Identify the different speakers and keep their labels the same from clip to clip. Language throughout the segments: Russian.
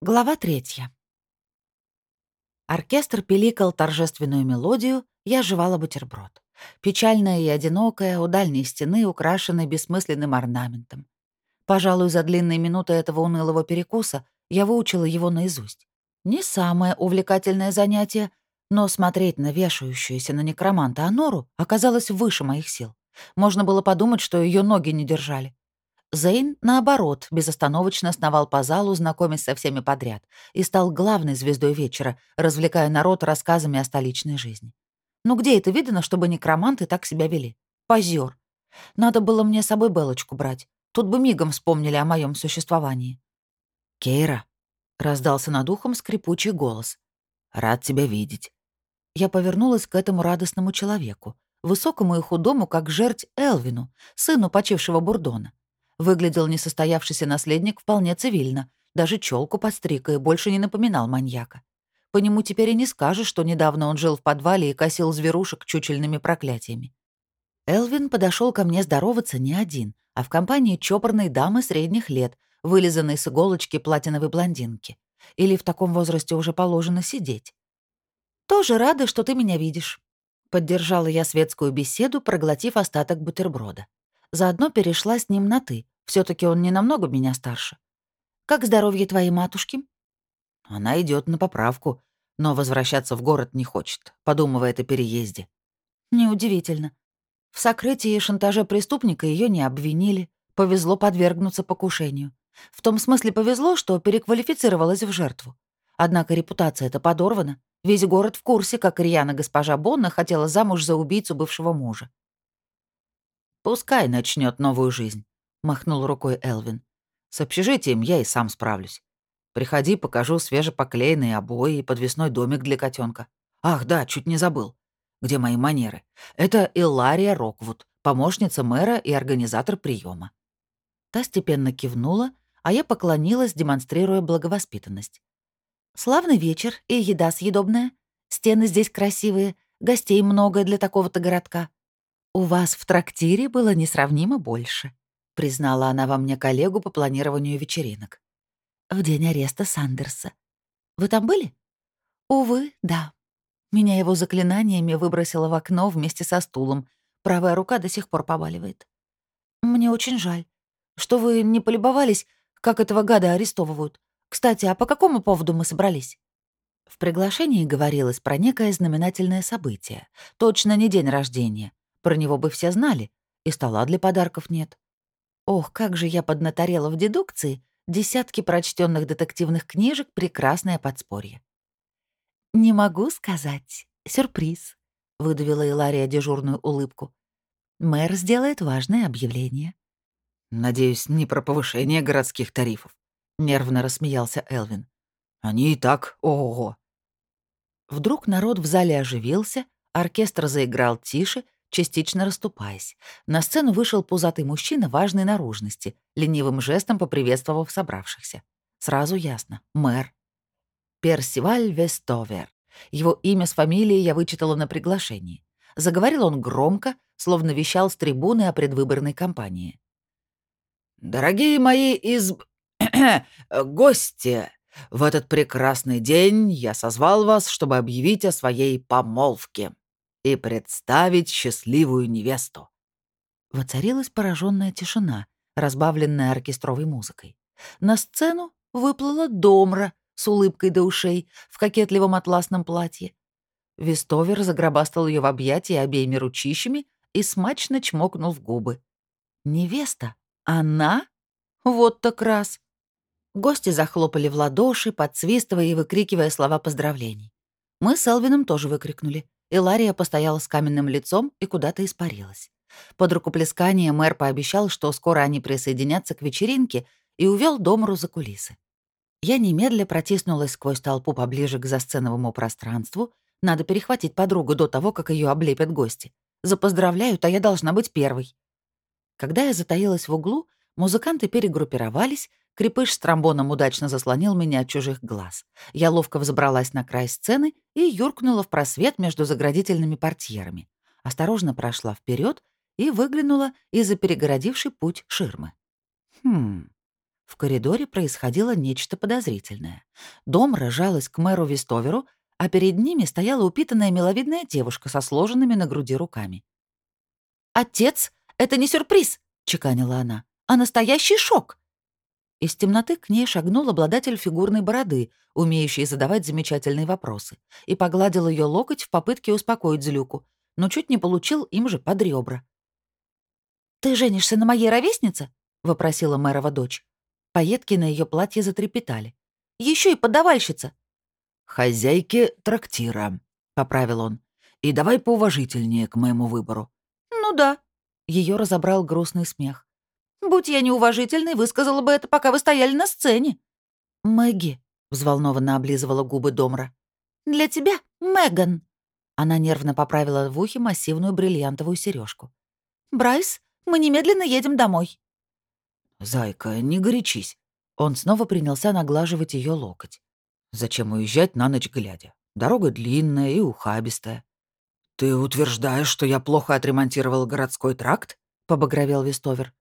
Speaker 1: Глава третья. Оркестр пиликал торжественную мелодию, я жевала бутерброд. Печальная и одинокая, у дальней стены, украшенной бессмысленным орнаментом. Пожалуй, за длинные минуты этого унылого перекуса я выучила его наизусть. Не самое увлекательное занятие, но смотреть на вешающуюся на некроманта Анору оказалось выше моих сил. Можно было подумать, что ее ноги не держали. Зейн, наоборот, безостановочно сновал по залу, знакомясь со всеми подряд, и стал главной звездой вечера, развлекая народ рассказами о столичной жизни. Ну где это видно, чтобы некроманты так себя вели? Позер. Надо было мне с собой Белочку брать. Тут бы мигом вспомнили о моем существовании. «Кейра», — раздался над ухом скрипучий голос. «Рад тебя видеть». Я повернулась к этому радостному человеку, высокому и худому, как жерть Элвину, сыну почившего Бурдона. Выглядел несостоявшийся наследник вполне цивильно, даже челку подстриг и больше не напоминал маньяка. По нему теперь и не скажешь, что недавно он жил в подвале и косил зверушек чучельными проклятиями. Элвин подошел ко мне здороваться не один, а в компании чопорной дамы средних лет, вылизанной с иголочки платиновой блондинки. Или в таком возрасте уже положено сидеть. «Тоже рада, что ты меня видишь», — поддержала я светскую беседу, проглотив остаток бутерброда. Заодно перешла с ним на «ты». все таки он не намного меня старше. «Как здоровье твоей матушки?»
Speaker 2: Она идет на поправку, но возвращаться в город не хочет, подумывает о переезде.
Speaker 1: Неудивительно. В сокрытии и шантаже преступника ее не обвинили. Повезло подвергнуться покушению. В том смысле повезло, что переквалифицировалась в жертву. Однако репутация эта подорвана. Весь город в курсе, как рьяно госпожа Бонна хотела замуж за убийцу бывшего мужа.
Speaker 2: «Пускай начнет новую жизнь», — махнул рукой Элвин. «С общежитием я и сам справлюсь. Приходи, покажу свежепоклеенные обои и подвесной домик для котенка. Ах, да, чуть не забыл. Где мои манеры? Это Илария Роквуд, помощница мэра и организатор приема.
Speaker 1: Та степенно кивнула, а я поклонилась, демонстрируя благовоспитанность. «Славный вечер и еда съедобная. Стены здесь красивые, гостей много для такого-то городка. «У вас в трактире было несравнимо больше», — признала она во мне коллегу по планированию вечеринок. «В день ареста Сандерса. Вы там были?» «Увы, да. Меня его заклинаниями выбросило в окно вместе со стулом. Правая рука до сих пор побаливает. Мне очень жаль. Что вы не полюбовались, как этого гада арестовывают? Кстати, а по какому поводу мы собрались?» В приглашении говорилось про некое знаменательное событие. Точно не день рождения. Про него бы все знали, и стола для подарков нет. Ох, как же я поднаторела в дедукции, десятки прочтенных детективных книжек — прекрасное подспорье. «Не могу сказать. Сюрприз», — выдавила Илария дежурную улыбку. «Мэр сделает важное объявление».
Speaker 2: «Надеюсь, не про повышение городских тарифов», — нервно рассмеялся Элвин. «Они и так ого-го».
Speaker 1: Вдруг народ в зале оживился, оркестр заиграл тише — частично расступаясь. На сцену вышел пузатый мужчина важной наружности, ленивым жестом поприветствовав собравшихся. Сразу ясно — мэр. Персиваль Вестовер. Его имя с фамилией я вычитала на приглашении. Заговорил он громко, словно вещал с трибуны о предвыборной кампании.
Speaker 2: «Дорогие мои из... гости, в этот прекрасный день я созвал вас, чтобы объявить о своей помолвке и представить счастливую невесту».
Speaker 1: Воцарилась пораженная тишина, разбавленная оркестровой музыкой. На сцену выплыла Домра с улыбкой до ушей в кокетливом атласном платье. Вестовер загробастал ее в объятия обеими ручищами и смачно чмокнул в губы. «Невеста? Она? Вот так раз!» Гости захлопали в ладоши, подсвистывая и выкрикивая слова поздравлений. Мы с Элвином тоже выкрикнули. Илария постояла с каменным лицом и куда-то испарилась. Под рукоплескание мэр пообещал, что скоро они присоединятся к вечеринке, и увел Домру за кулисы. Я немедля протиснулась сквозь толпу поближе к засценовому пространству. Надо перехватить подругу до того, как ее облепят гости. Запоздравляют, а я должна быть первой. Когда я затаилась в углу, музыканты перегруппировались, Крепыш с тромбоном удачно заслонил меня от чужих глаз. Я ловко взобралась на край сцены и юркнула в просвет между заградительными портьерами. Осторожно прошла вперед и выглянула из-за перегородившей путь ширмы. Хм. В коридоре происходило нечто подозрительное. Дом рожалась к мэру Вестоверу, а перед ними стояла упитанная миловидная девушка со сложенными на груди руками. «Отец, это не сюрприз!» — чеканила она, — «а настоящий шок!» Из темноты к ней шагнул обладатель фигурной бороды, умеющий задавать замечательные вопросы, и погладил ее локоть в попытке успокоить злюку, но чуть не получил им же под ребра. «Ты женишься на моей ровеснице?» — вопросила мэрова дочь. Пайетки на ее платье затрепетали. Еще и подавальщица.
Speaker 2: «Хозяйки трактира», — поправил он. «И давай поуважительнее к моему выбору».
Speaker 1: «Ну да». Ее разобрал грустный смех. «Будь я неуважительной, высказала бы это, пока вы стояли на сцене». «Мэгги», — взволнованно облизывала губы Домра. «Для тебя, Меган». Она нервно поправила в ухе массивную бриллиантовую сережку. «Брайс, мы немедленно едем домой».
Speaker 2: «Зайка, не горячись». Он снова принялся наглаживать ее локоть. «Зачем уезжать на ночь глядя? Дорога длинная и ухабистая». «Ты утверждаешь, что я плохо отремонтировал городской тракт?» — побагровел Вестовер.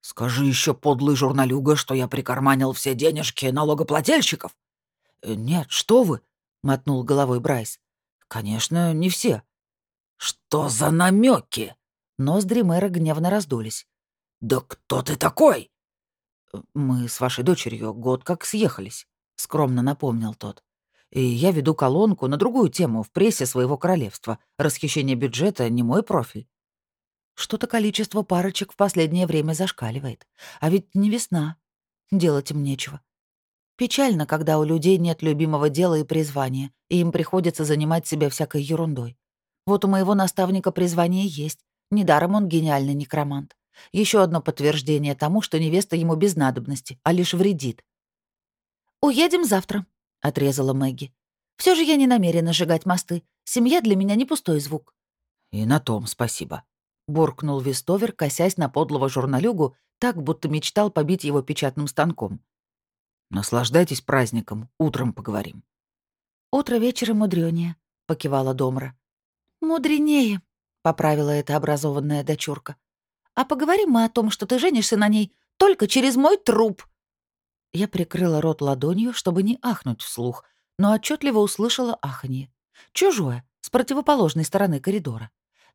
Speaker 2: «Скажи еще подлый журналюга, что я прикарманил все денежки налогоплательщиков». «Э, «Нет, что вы!» — мотнул головой Брайс. «Конечно, не все». «Что за намеки? Ноздри мэра гневно раздулись. «Да кто ты такой?» «Мы с вашей дочерью год как съехались», — скромно напомнил тот. «И я веду колонку на другую тему в прессе своего королевства. Расхищение бюджета — не мой профиль». Что-то количество парочек в последнее время зашкаливает. А ведь не весна. Делать им нечего. Печально, когда у людей нет любимого дела и призвания, и им приходится занимать себя всякой ерундой. Вот у моего наставника призвание есть. Недаром он гениальный некромант. Еще одно подтверждение тому, что невеста ему без надобности, а лишь вредит. «Уедем завтра», — отрезала Мэгги. Все же я не намерена сжигать мосты. Семья для меня не пустой звук». «И на том спасибо», — буркнул Вестовер, косясь на подлого журналюгу, так, будто мечтал побить его печатным станком. «Наслаждайтесь праздником, утром поговорим».
Speaker 1: «Утро вечера мудрёнее», — покивала Домра. «Мудренее», — поправила эта образованная дочурка. А поговорим мы о том, что ты женишься на ней только через мой труп». Я прикрыла рот ладонью, чтобы не ахнуть вслух, но отчетливо услышала аханье. Чужое, с противоположной стороны коридора.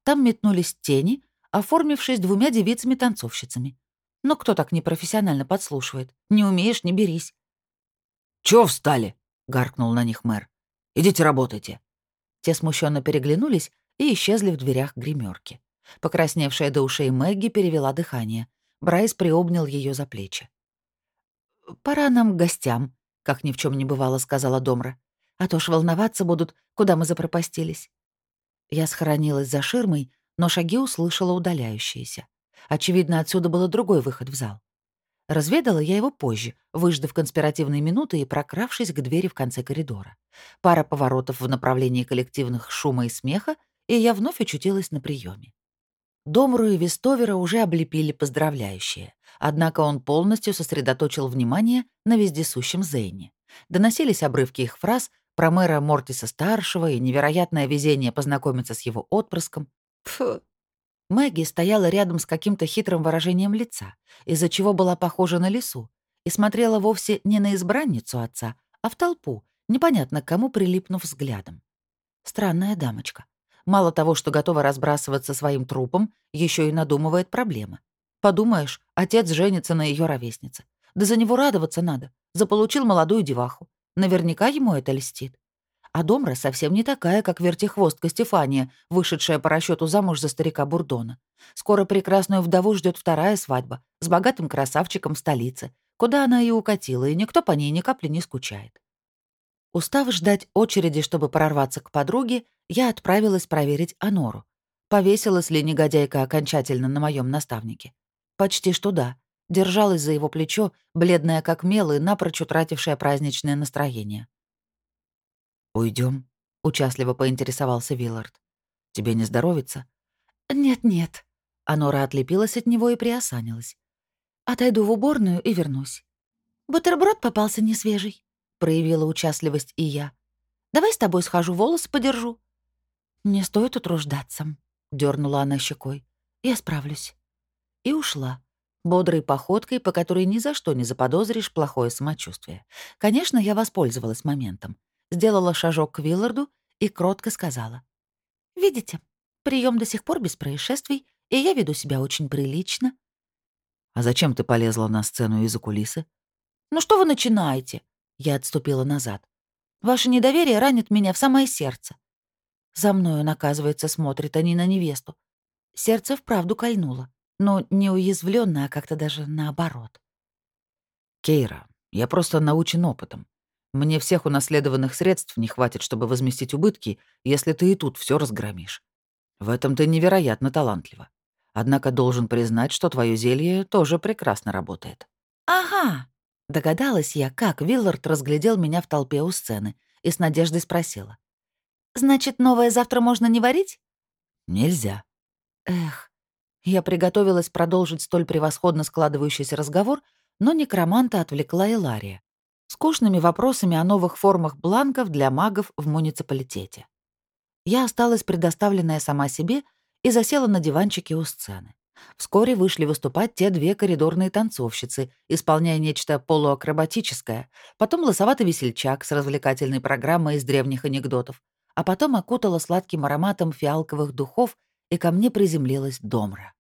Speaker 1: Там метнулись тени, оформившись двумя девицами-танцовщицами. Но кто так непрофессионально подслушивает? Не умеешь — не берись.
Speaker 2: «Чё встали?» — гаркнул на них мэр. «Идите работайте».
Speaker 1: Те смущенно переглянулись и исчезли в дверях гримерки. Покрасневшая до ушей Мэгги перевела дыхание. Брайс приобнял ее за плечи. «Пора нам к гостям», — как ни в чем не бывало, сказала Домра. «А то ж волноваться будут, куда мы запропастились». Я схоронилась за ширмой, но шаги услышала удаляющиеся. Очевидно, отсюда был другой выход в зал. Разведала я его позже, выждав конспиративные минуты и прокравшись к двери в конце коридора. Пара поворотов в направлении коллективных шума и смеха, и я вновь очутилась на приеме. Домру и Вестовера уже облепили поздравляющие, однако он полностью сосредоточил внимание на вездесущем Зейне. Доносились обрывки их фраз про мэра Мортиса-старшего и невероятное везение познакомиться с его отпрыском. Фу. Мэгги стояла рядом с каким-то хитрым выражением лица, из-за чего была похожа на лису, и смотрела вовсе не на избранницу отца, а в толпу, непонятно к кому прилипнув взглядом. Странная дамочка. Мало того, что готова разбрасываться своим трупом, еще и надумывает проблемы. Подумаешь, отец женится на ее ровеснице. Да за него радоваться надо. Заполучил молодую деваху. Наверняка ему это льстит. А Домра совсем не такая, как вертихвостка Стефания, вышедшая по расчету замуж за старика Бурдона. Скоро прекрасную вдову ждет вторая свадьба с богатым красавчиком в столице, куда она и укатила, и никто по ней ни капли не скучает. Устав ждать очереди, чтобы прорваться к подруге, я отправилась проверить Анору. Повесилась ли негодяйка окончательно на моем наставнике? Почти что да. Держалась за его плечо, бледная как мел и напрочь утратившая праздничное настроение.
Speaker 2: Уйдем, участливо поинтересовался Виллард. «Тебе не здоровится?»
Speaker 1: «Нет-нет». Анора отлепилась от него и приосанилась. «Отойду в уборную и вернусь. Бутерброд попался несвежий проявила участливость и я. «Давай с тобой схожу, волосы подержу». «Не стоит утруждаться», — дернула она щекой. «Я справлюсь». И ушла. Бодрой походкой, по которой ни за что не заподозришь плохое самочувствие. Конечно, я воспользовалась моментом. Сделала шажок к Вилларду и кротко сказала. «Видите, прием до сих пор без происшествий, и я веду себя очень прилично».
Speaker 2: «А зачем ты полезла на сцену из-за кулисы?»
Speaker 1: «Ну что вы начинаете?» Я отступила назад. «Ваше недоверие ранит меня в самое сердце». За мною, наказывается, смотрит, не на невесту. Сердце вправду кольнуло, но не уязвленно, а как-то даже наоборот.
Speaker 2: «Кейра, я просто научен опытом. Мне всех унаследованных средств не хватит, чтобы возместить убытки, если ты и тут все разгромишь. В этом ты невероятно талантлива. Однако должен признать, что твое зелье тоже прекрасно работает».
Speaker 1: «Ага», — догадалась я, как Виллард разглядел меня в толпе у сцены и с надеждой спросила. «Значит, новое завтра можно не варить?»
Speaker 2: «Нельзя».
Speaker 1: Эх, я приготовилась продолжить столь превосходно складывающийся разговор, но некроманта отвлекла Илария. Скучными вопросами о новых формах бланков для магов в муниципалитете. Я осталась предоставленная сама себе и засела на диванчике у сцены. Вскоре вышли выступать те две коридорные танцовщицы, исполняя нечто полуакробатическое, потом лысоватый весельчак с развлекательной программой из древних анекдотов, а потом окутала сладким ароматом фиалковых духов, и ко мне приземлилась Домра.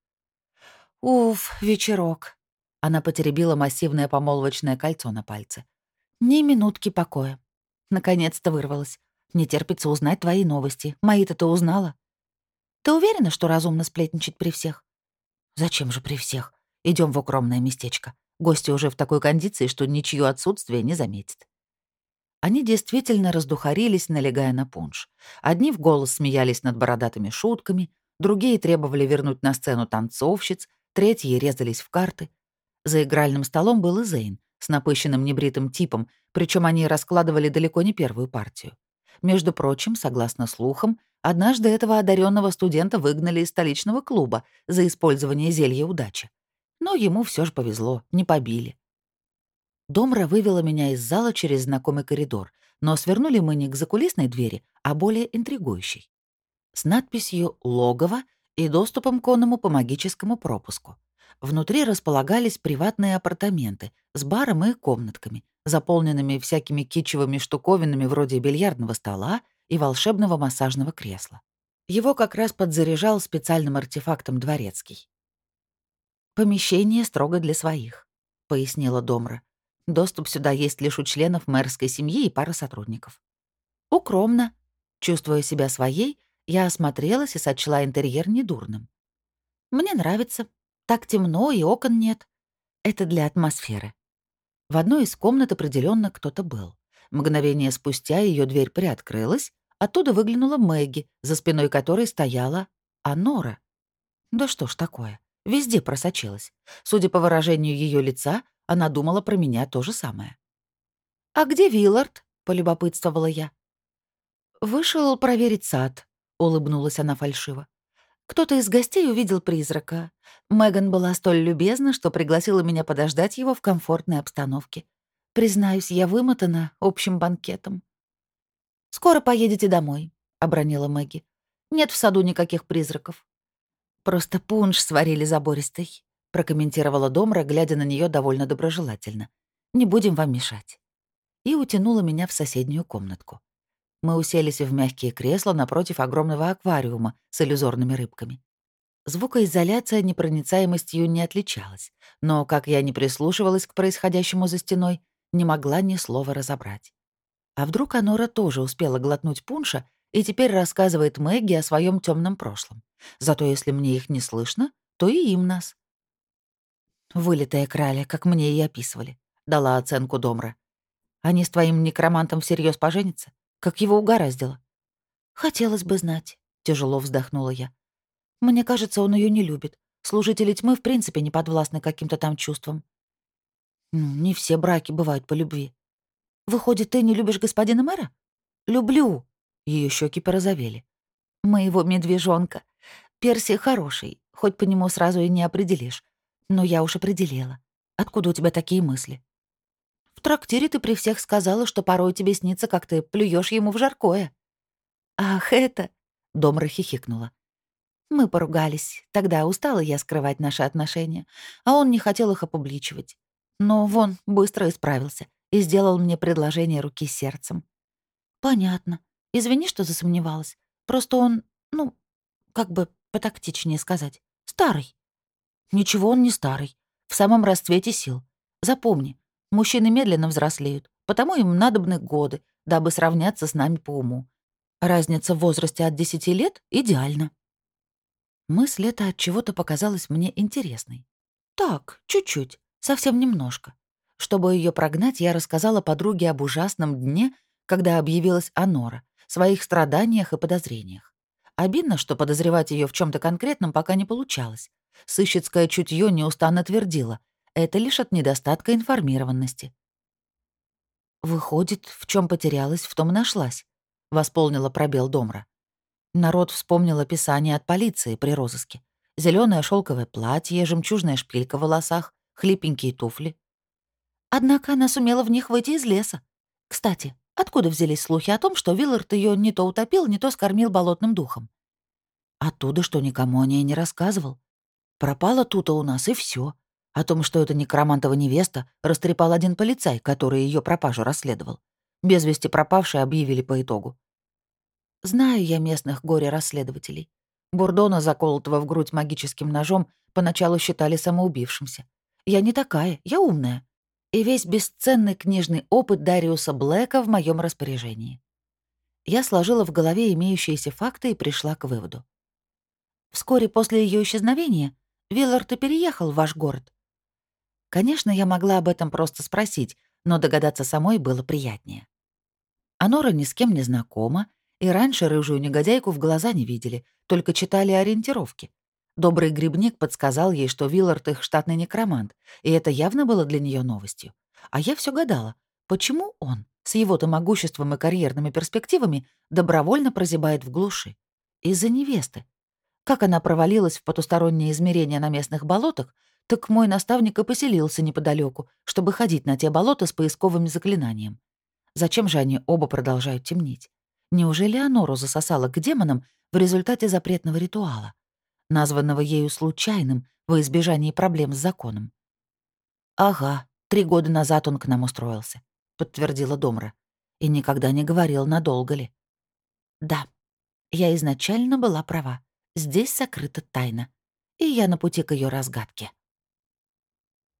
Speaker 1: «Уф, вечерок!» Она потеребила массивное помолвочное кольцо на пальце. «Ни минутки покоя. Наконец-то вырвалась. Не терпится узнать твои новости. Мои-то ты узнала. Ты уверена, что разумно сплетничать при всех? Зачем же при всех? Идем в укромное местечко. Гости уже в такой кондиции, что ничье отсутствие не заметит. Они действительно раздухарились, налегая на пунш. Одни в голос смеялись над бородатыми шутками, другие требовали вернуть на сцену танцовщиц, третьи резались в карты. За игральным столом был и Зейн с напыщенным небритым типом, причем они раскладывали далеко не первую партию. Между прочим, согласно слухам, однажды этого одаренного студента выгнали из столичного клуба за использование зелья удачи. Но ему все же повезло, не побили. Домра вывела меня из зала через знакомый коридор, но свернули мы не к закулисной двери, а более интригующей. С надписью «Логово» и доступом к онному по магическому пропуску. Внутри располагались приватные апартаменты с баром и комнатками, заполненными всякими кичевыми штуковинами вроде бильярдного стола и волшебного массажного кресла. Его как раз подзаряжал специальным артефактом дворецкий. «Помещение строго для своих», — пояснила Домра. «Доступ сюда есть лишь у членов мэрской семьи и пары сотрудников». «Укромно». Чувствуя себя своей, я осмотрелась и сочла интерьер недурным. «Мне нравится. Так темно и окон нет. Это для атмосферы. В одной из комнат определенно кто-то был. Мгновение спустя ее дверь приоткрылась, оттуда выглянула Мэгги, за спиной которой стояла Анора. Да что ж такое, везде просочилась. Судя по выражению ее лица, она думала про меня то же самое. «А где Виллард?» — полюбопытствовала я. «Вышел проверить сад», — улыбнулась она фальшиво. Кто-то из гостей увидел призрака. Меган была столь любезна, что пригласила меня подождать его в комфортной обстановке. Признаюсь, я вымотана общим банкетом. «Скоро поедете домой», — обронила Мэгги. «Нет в саду никаких призраков». «Просто пунш сварили забористый», — прокомментировала Домра, глядя на нее довольно доброжелательно. «Не будем вам мешать». И утянула меня в соседнюю комнатку. Мы уселись в мягкие кресла напротив огромного аквариума с иллюзорными рыбками. Звукоизоляция непроницаемостью не отличалась, но, как я не прислушивалась к происходящему за стеной, не могла ни слова разобрать. А вдруг Анора тоже успела глотнуть пунша и теперь рассказывает Мэгги о своем темном прошлом. Зато если мне их не слышно, то и им нас. «Вылитая краля, как мне и описывали», — дала оценку Домра. «Они с твоим некромантом всерьез поженятся? Как его угораздило? Хотелось бы знать, тяжело вздохнула я. Мне кажется, он ее не любит. Служители тьмы в принципе не подвластны каким-то там чувствам. Ну, не все браки бывают по любви. Выходит, ты не любишь господина мэра? Люблю. Ее щеки порозовели. Моего медвежонка. Перси хороший, хоть по нему сразу и не определишь. Но я уж определила. Откуда у тебя такие мысли? Трактире ты при всех сказала, что порой тебе снится, как ты плюешь ему в жаркое». «Ах, это...» — Домра хихикнула. Мы поругались. Тогда устала я скрывать наши отношения, а он не хотел их опубличивать. Но вон, быстро исправился и сделал мне предложение руки сердцем. Понятно. Извини, что засомневалась. Просто он, ну, как бы потактичнее сказать, старый. Ничего он не старый. В самом расцвете сил. Запомни, мужчины медленно взрослеют, потому им надобны годы, дабы сравняться с нами по уму. Разница в возрасте от 10 лет идеальна. Мысль эта от чего-то показалась мне интересной. Так, чуть-чуть, совсем немножко. Чтобы ее прогнать, я рассказала подруге об ужасном дне, когда объявилась Анора, своих страданиях и подозрениях. Обидно, что подозревать ее в чем то конкретном пока не получалось. Сыщицкое чутье неустанно твердило. Это лишь от недостатка информированности. «Выходит, в чем потерялась, в том нашлась», — восполнила пробел Домра. Народ вспомнил описание от полиции при розыске. Зеленое шелковое платье, жемчужная шпилька в волосах, хлипенькие туфли. Однако она сумела в них выйти из леса. Кстати, откуда взялись слухи о том, что Виллард ее не то утопил, не то скормил болотным духом? Оттуда, что никому о ней не рассказывал. Пропала тута у нас, и все. О том, что это некромантова невеста, растрепал один полицай, который ее пропажу расследовал. Без вести пропавшей объявили по итогу. Знаю я местных горе-расследователей. Бурдона, заколотого в грудь магическим ножом, поначалу считали самоубившимся. Я не такая, я умная. И весь бесценный книжный опыт Дариуса Блэка в моем распоряжении. Я сложила в голове имеющиеся факты и пришла к выводу. Вскоре после ее исчезновения Виллард и переехал в ваш город. Конечно, я могла об этом просто спросить, но догадаться самой было приятнее. Анора ни с кем не знакома, и раньше рыжую негодяйку в глаза не видели, только читали ориентировки. Добрый грибник подсказал ей, что Виллард их штатный некромант, и это явно было для нее новостью. А я все гадала, почему он, с его-то могуществом и карьерными перспективами, добровольно прозябает в глуши? Из-за невесты. Как она провалилась в потустороннее измерение на местных болотах, так мой наставник и поселился неподалеку, чтобы ходить на те болота с поисковым заклинанием. Зачем же они оба продолжают темнеть? Неужели Анору засосала к демонам в результате запретного ритуала, названного ею случайным во избежании проблем с законом? «Ага, три года назад он к нам устроился», — подтвердила Домра. «И никогда не говорил, надолго ли». «Да, я изначально была права. Здесь сокрыта тайна, и я на пути к ее разгадке».